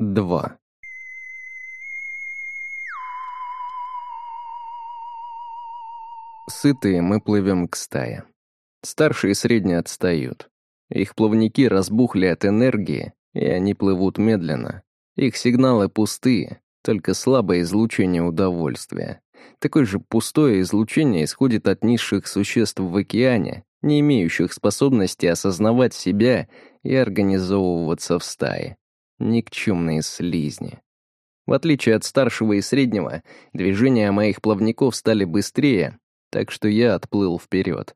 2. Сытые мы плывем к стае. Старшие и средние отстают. Их плавники разбухли от энергии, и они плывут медленно. Их сигналы пустые, только слабое излучение удовольствия. Такое же пустое излучение исходит от низших существ в океане, не имеющих способности осознавать себя и организовываться в стае. Никчемные слизни. В отличие от старшего и среднего, движения моих плавников стали быстрее, так что я отплыл вперед.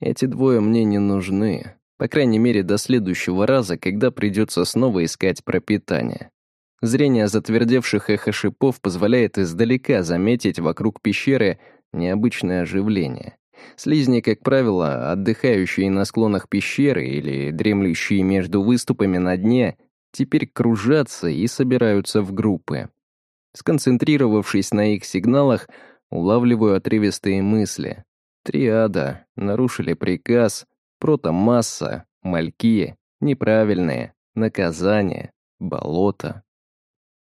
Эти двое мне не нужны, по крайней мере до следующего раза, когда придется снова искать пропитание. Зрение затвердевших эхошипов позволяет издалека заметить вокруг пещеры необычное оживление. Слизни, как правило, отдыхающие на склонах пещеры или дремлющие между выступами на дне, теперь кружатся и собираются в группы. Сконцентрировавшись на их сигналах, улавливаю отрывистые мысли. Триада, нарушили приказ, протомасса, мальки, неправильные, наказание, болото.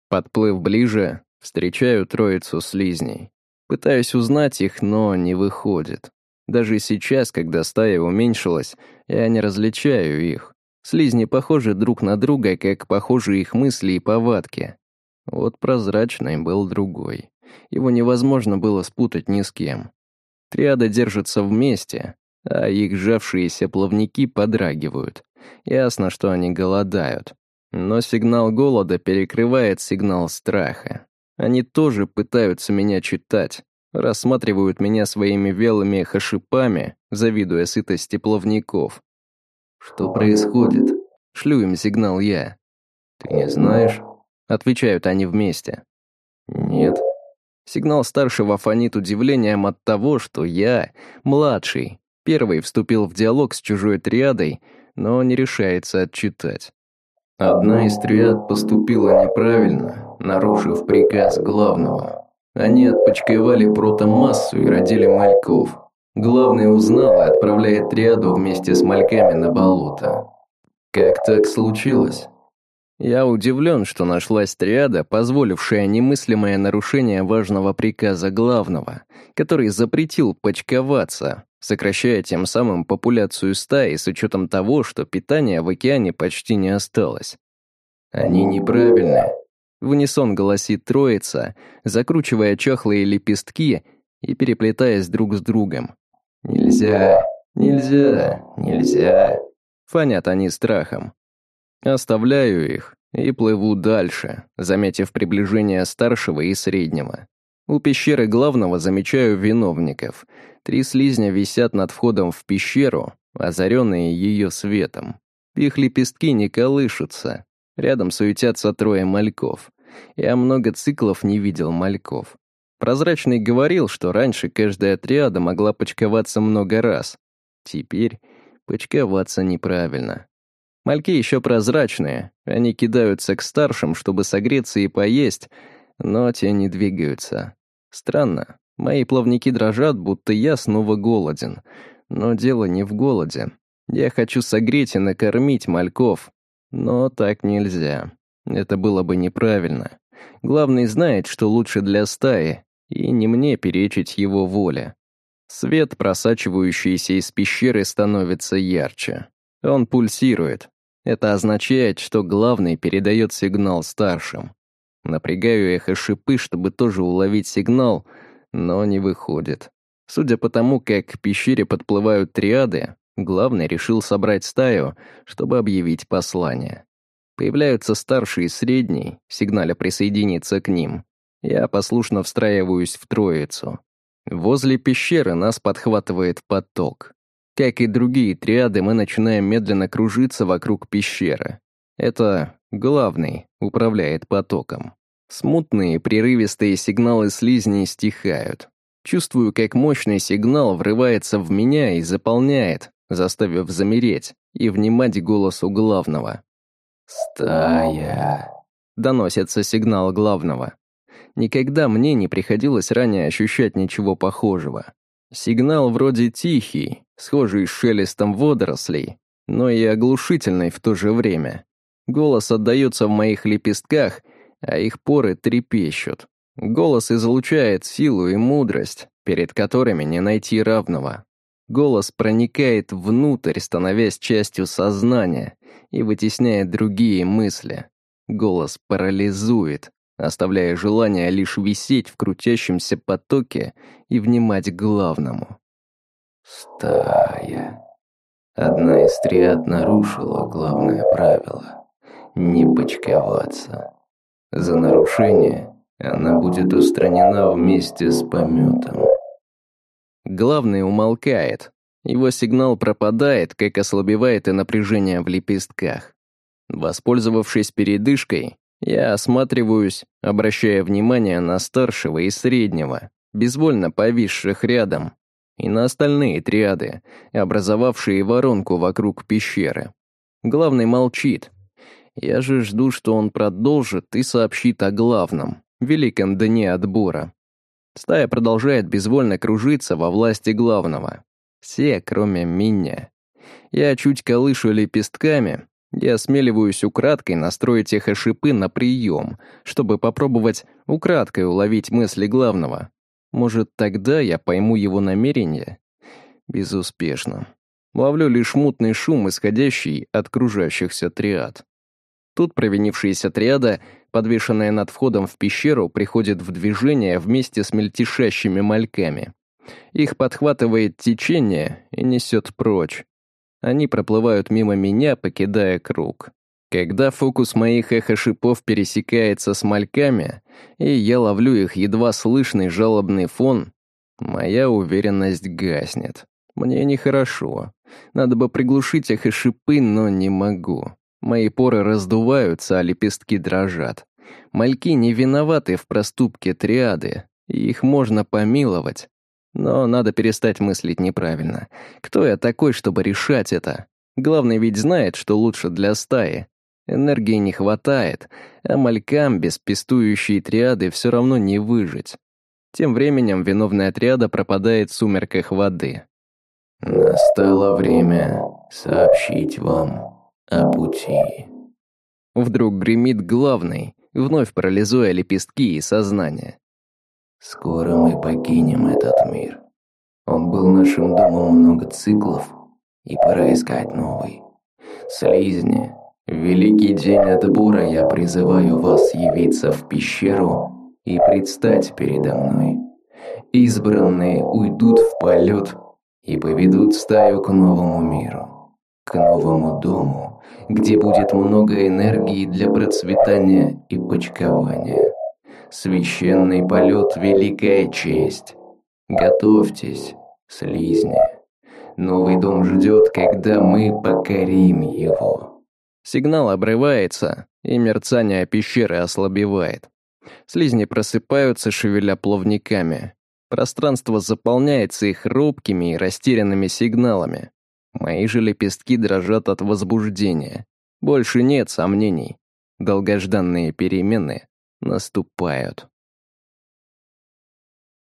Подплыв ближе, встречаю троицу слизней. Пытаюсь узнать их, но не выходит. Даже сейчас, когда стая уменьшилась, я не различаю их. Слизни похожи друг на друга, как похожи их мысли и повадки. Вот прозрачный был другой. Его невозможно было спутать ни с кем. Триада держатся вместе, а их сжавшиеся плавники подрагивают. Ясно, что они голодают. Но сигнал голода перекрывает сигнал страха. Они тоже пытаются меня читать, рассматривают меня своими велыми хашипами, завидуя сытости плавников. «Что происходит?» Шлю им сигнал я. «Ты не знаешь?» Отвечают они вместе. «Нет». Сигнал старшего фонит удивлением от того, что я, младший, первый вступил в диалог с чужой триадой, но не решается отчитать. Одна из триад поступила неправильно, нарушив приказ главного. Они отпочковали протомассу и родили мальков. Главный узнал и отправляет триаду вместе с мальками на болото. Как так случилось? Я удивлен, что нашлась триада, позволившая немыслимое нарушение важного приказа главного, который запретил почковаться, сокращая тем самым популяцию стаи с учетом того, что питания в океане почти не осталось. Они неправильны. В унисон голосит троица, закручивая чахлые лепестки и переплетаясь друг с другом. «Нельзя, нельзя, нельзя». Фонят они страхом. Оставляю их и плыву дальше, заметив приближение старшего и среднего. У пещеры главного замечаю виновников. Три слизня висят над входом в пещеру, озаренные ее светом. Их лепестки не колышутся. Рядом суетятся трое мальков. Я много циклов не видел мальков. Прозрачный говорил, что раньше каждая триада могла почковаться много раз. Теперь почковаться неправильно. Мальки еще прозрачные, они кидаются к старшим, чтобы согреться и поесть, но те не двигаются. Странно, мои плавники дрожат, будто я снова голоден. Но дело не в голоде. Я хочу согреть и накормить мальков, но так нельзя. Это было бы неправильно. Главный знает, что лучше для стаи, и не мне перечить его воле. Свет, просачивающийся из пещеры, становится ярче. Он пульсирует. Это означает, что главный передает сигнал старшим. Напрягаю эхо шипы, чтобы тоже уловить сигнал, но не выходит. Судя по тому, как к пещере подплывают триады, главный решил собрать стаю, чтобы объявить послание. Появляются старший и средний, сигналя присоединиться к ним. Я послушно встраиваюсь в троицу. Возле пещеры нас подхватывает поток. Как и другие триады, мы начинаем медленно кружиться вокруг пещеры. Это главный управляет потоком. Смутные, прерывистые сигналы слизней стихают. Чувствую, как мощный сигнал врывается в меня и заполняет, заставив замереть и внимать голосу главного. «Стая», — доносится сигнал главного. Никогда мне не приходилось ранее ощущать ничего похожего. Сигнал вроде тихий, схожий с шелестом водорослей, но и оглушительный в то же время. Голос отдается в моих лепестках, а их поры трепещут. Голос излучает силу и мудрость, перед которыми не найти равного. Голос проникает внутрь, становясь частью сознания и вытесняет другие мысли. Голос парализует, оставляя желание лишь висеть в крутящемся потоке и внимать главному. Стая. Одна из триад нарушила главное правило — не почковаться. За нарушение она будет устранена вместе с пометом. Главный умолкает. Его сигнал пропадает, как ослабевает и напряжение в лепестках. Воспользовавшись передышкой, я осматриваюсь, обращая внимание на старшего и среднего, безвольно повисших рядом, и на остальные триады, образовавшие воронку вокруг пещеры. Главный молчит. Я же жду, что он продолжит и сообщит о главном, великом дне отбора. Стая продолжает безвольно кружиться во власти главного. Все, кроме меня. Я чуть колышу лепестками, я осмеливаюсь украдкой настроить эхошипы на прием, чтобы попробовать украдкой уловить мысли главного. Может, тогда я пойму его намерение? Безуспешно. Ловлю лишь мутный шум, исходящий от кружащихся триад. Тут провинившаяся триада, подвешенная над входом в пещеру, приходит в движение вместе с мельтешащими мальками. Их подхватывает течение и несет прочь. Они проплывают мимо меня, покидая круг. Когда фокус моих эхошипов пересекается с мальками, и я ловлю их едва слышный жалобный фон, моя уверенность гаснет. Мне нехорошо. Надо бы приглушить эхошипы, но не могу. Мои поры раздуваются, а лепестки дрожат. Мальки не виноваты в проступке триады, и их можно помиловать. Но надо перестать мыслить неправильно. Кто я такой, чтобы решать это? Главный ведь знает, что лучше для стаи. Энергии не хватает, а малькам без пестующей триады все равно не выжить. Тем временем виновная отряда пропадает в сумерках воды. «Настало время сообщить вам о пути». Вдруг гремит главный, вновь парализуя лепестки и сознание. Скоро мы покинем этот мир. Он был нашим домом много циклов, и пора искать новый. Слизни, в великий день отбора я призываю вас явиться в пещеру и предстать передо мной. Избранные уйдут в полет и поведут стаю к новому миру, к новому дому, где будет много энергии для процветания и почкования. Священный полет — великая честь. Готовьтесь, слизни. Новый дом ждет, когда мы покорим его. Сигнал обрывается, и мерцание пещеры ослабевает. Слизни просыпаются, шевеля плавниками. Пространство заполняется их робкими и растерянными сигналами. Мои же лепестки дрожат от возбуждения. Больше нет сомнений. Долгожданные перемены наступают.